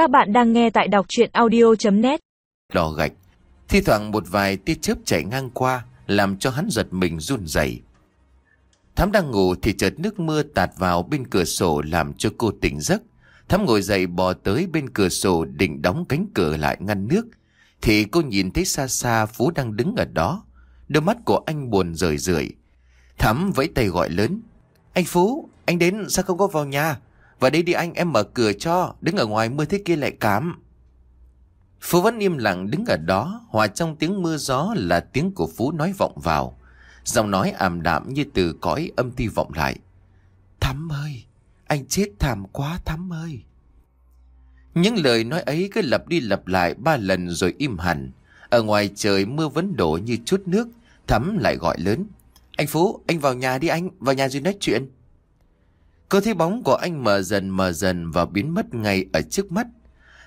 Các bạn đang nghe tại đọc chuyện audio.net đỏ gạch. Thi thoảng một vài tia chớp chạy ngang qua làm cho hắn giật mình run rẩy. Thắm đang ngủ thì chợt nước mưa tạt vào bên cửa sổ làm cho cô tỉnh giấc. Thắm ngồi dậy bò tới bên cửa sổ định đóng cánh cửa lại ngăn nước. Thì cô nhìn thấy xa xa Phú đang đứng ở đó. Đôi mắt của anh buồn rời rượi. Thắm vẫy tay gọi lớn. Anh Phú, anh đến sao không có vào nhà? Và đây đi anh em mở cửa cho, đứng ở ngoài mưa thế kia lại cám Phú vẫn im lặng đứng ở đó, hòa trong tiếng mưa gió là tiếng của Phú nói vọng vào. Giọng nói ảm đạm như từ cõi âm ti vọng lại. Thắm ơi, anh chết thảm quá Thắm ơi. Những lời nói ấy cứ lặp đi lặp lại ba lần rồi im hẳn. Ở ngoài trời mưa vẫn đổ như chút nước, Thắm lại gọi lớn. Anh Phú, anh vào nhà đi anh, vào nhà rồi nói chuyện. Cô thấy bóng của anh mờ dần mờ dần và biến mất ngay ở trước mắt.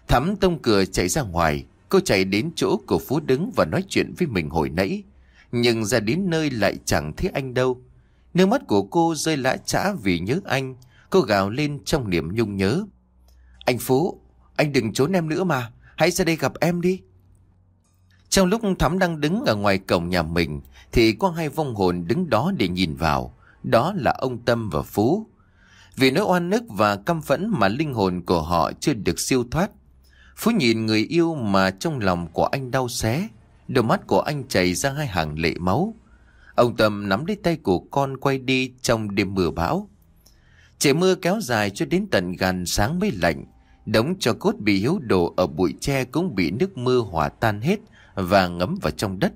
Thắm tông cửa chạy ra ngoài, cô chạy đến chỗ của Phú đứng và nói chuyện với mình hồi nãy. Nhưng ra đến nơi lại chẳng thấy anh đâu. Nước mắt của cô rơi lã chã vì nhớ anh, cô gào lên trong niềm nhung nhớ. Anh Phú, anh đừng trốn em nữa mà, hãy ra đây gặp em đi. Trong lúc Thắm đang đứng ở ngoài cổng nhà mình, thì có hai vong hồn đứng đó để nhìn vào. Đó là ông Tâm và Phú. Vì nỗi oan nức và căm phẫn mà linh hồn của họ chưa được siêu thoát. Phú nhìn người yêu mà trong lòng của anh đau xé. Đôi mắt của anh chảy ra hai hàng lệ máu. Ông Tâm nắm lấy tay của con quay đi trong đêm mưa bão. Trời mưa kéo dài cho đến tận gần sáng mới lạnh. Đống cho cốt bị hiếu đổ ở bụi tre cũng bị nước mưa hòa tan hết và ngấm vào trong đất.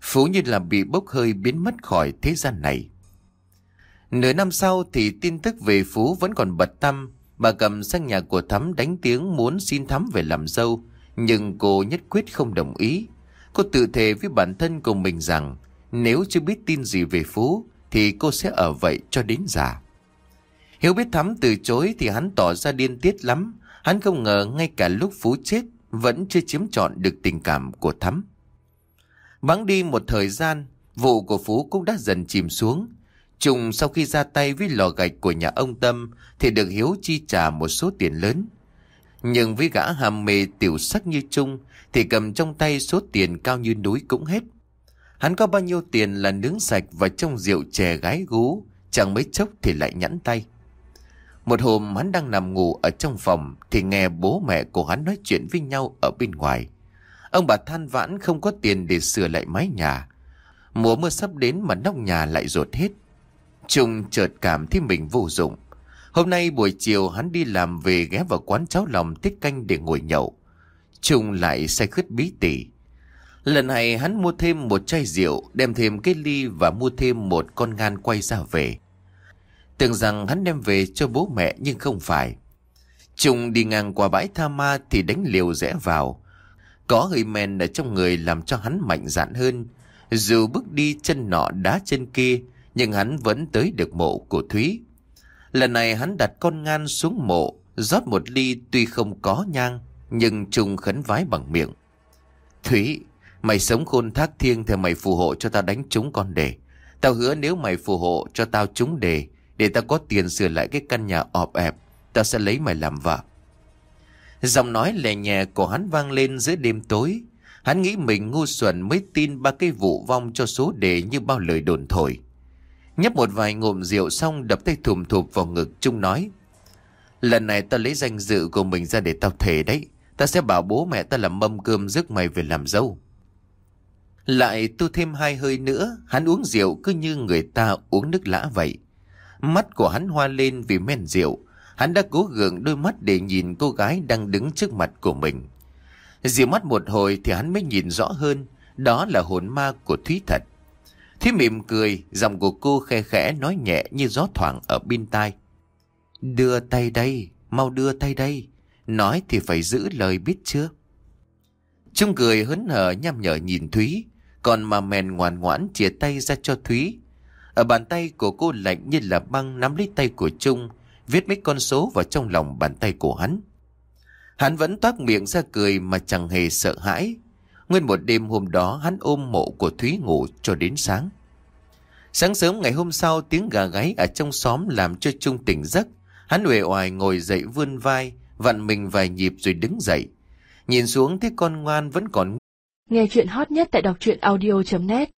Phú như là bị bốc hơi biến mất khỏi thế gian này. Nửa năm sau thì tin tức về Phú vẫn còn bật tâm. Bà cầm sang nhà của Thắm đánh tiếng muốn xin Thắm về làm dâu. Nhưng cô nhất quyết không đồng ý. Cô tự thề với bản thân của mình rằng nếu chưa biết tin gì về Phú thì cô sẽ ở vậy cho đến già. Hiếu biết Thắm từ chối thì hắn tỏ ra điên tiết lắm. Hắn không ngờ ngay cả lúc Phú chết vẫn chưa chiếm trọn được tình cảm của Thắm. Vắng đi một thời gian, vụ của Phú cũng đã dần chìm xuống. Trùng sau khi ra tay với lò gạch của nhà ông Tâm thì được Hiếu chi trả một số tiền lớn. Nhưng với gã hàm mê tiểu sắc như Trung thì cầm trong tay số tiền cao như núi cũng hết. Hắn có bao nhiêu tiền là nướng sạch và trong rượu chè gái gú, chẳng mấy chốc thì lại nhẵn tay. Một hôm hắn đang nằm ngủ ở trong phòng thì nghe bố mẹ của hắn nói chuyện với nhau ở bên ngoài. Ông bà than vãn không có tiền để sửa lại mái nhà. Mùa mưa sắp đến mà nóc nhà lại rột hết. Trung chợt cảm thấy mình vô dụng. Hôm nay buổi chiều hắn đi làm về ghé vào quán cháo lòng tiết canh để ngồi nhậu. Trung lại say khướt bí tỉ. Lần này hắn mua thêm một chai rượu, đem thêm cái ly và mua thêm một con ngan quay ra về. Tưởng rằng hắn đem về cho bố mẹ nhưng không phải. Trung đi ngang qua bãi tha ma thì đánh liều rẽ vào. Có hơi men ở trong người làm cho hắn mạnh dạn hơn. Dù bước đi chân nọ đá chân kia, nhưng hắn vẫn tới được mộ của Thúy. Lần này hắn đặt con ngan xuống mộ, rót một ly tuy không có nhang, nhưng trùng khấn vái bằng miệng. Thúy, mày sống khôn thác thiêng thì mày phù hộ cho tao đánh trúng con đề. Tao hứa nếu mày phù hộ cho tao trúng đề, để tao có tiền sửa lại cái căn nhà ọp ẹp, tao sẽ lấy mày làm vợ. Giọng nói lè nhẹ của hắn vang lên giữa đêm tối. Hắn nghĩ mình ngu xuẩn mới tin ba cái vụ vong cho số đề như bao lời đồn thổi. Nhấp một vài ngụm rượu xong đập tay thùm thụp vào ngực Trung nói. Lần này ta lấy danh dự của mình ra để tao thề đấy. Ta sẽ bảo bố mẹ ta làm mâm cơm rước mày về làm dâu. Lại tu thêm hai hơi nữa, hắn uống rượu cứ như người ta uống nước lã vậy. Mắt của hắn hoa lên vì men rượu. Hắn đã cố gượng đôi mắt để nhìn cô gái đang đứng trước mặt của mình. Dịu mắt một hồi thì hắn mới nhìn rõ hơn, đó là hồn ma của Thúy thật. Thúy mỉm cười, giọng của cô khe khẽ nói nhẹ như gió thoảng ở bên tai. Đưa tay đây, mau đưa tay đây. Nói thì phải giữ lời biết chưa? Trung cười hớn hở nhăm nhở nhìn Thúy, còn mà mèn ngoan ngoãn chia tay ra cho Thúy. Ở bàn tay của cô lạnh như là băng nắm lấy tay của Trung, viết mấy con số vào trong lòng bàn tay của hắn. Hắn vẫn toát miệng ra cười mà chẳng hề sợ hãi. Nguyên một đêm hôm đó, hắn ôm mộ của Thúy ngủ cho đến sáng. Sáng sớm ngày hôm sau, tiếng gà gáy ở trong xóm làm cho Trung tỉnh giấc. Hắn uể oải ngồi dậy vươn vai, vặn mình vài nhịp rồi đứng dậy. Nhìn xuống, thấy con ngoan vẫn còn Nghe chuyện hot nhất tại đọc truyện audio.net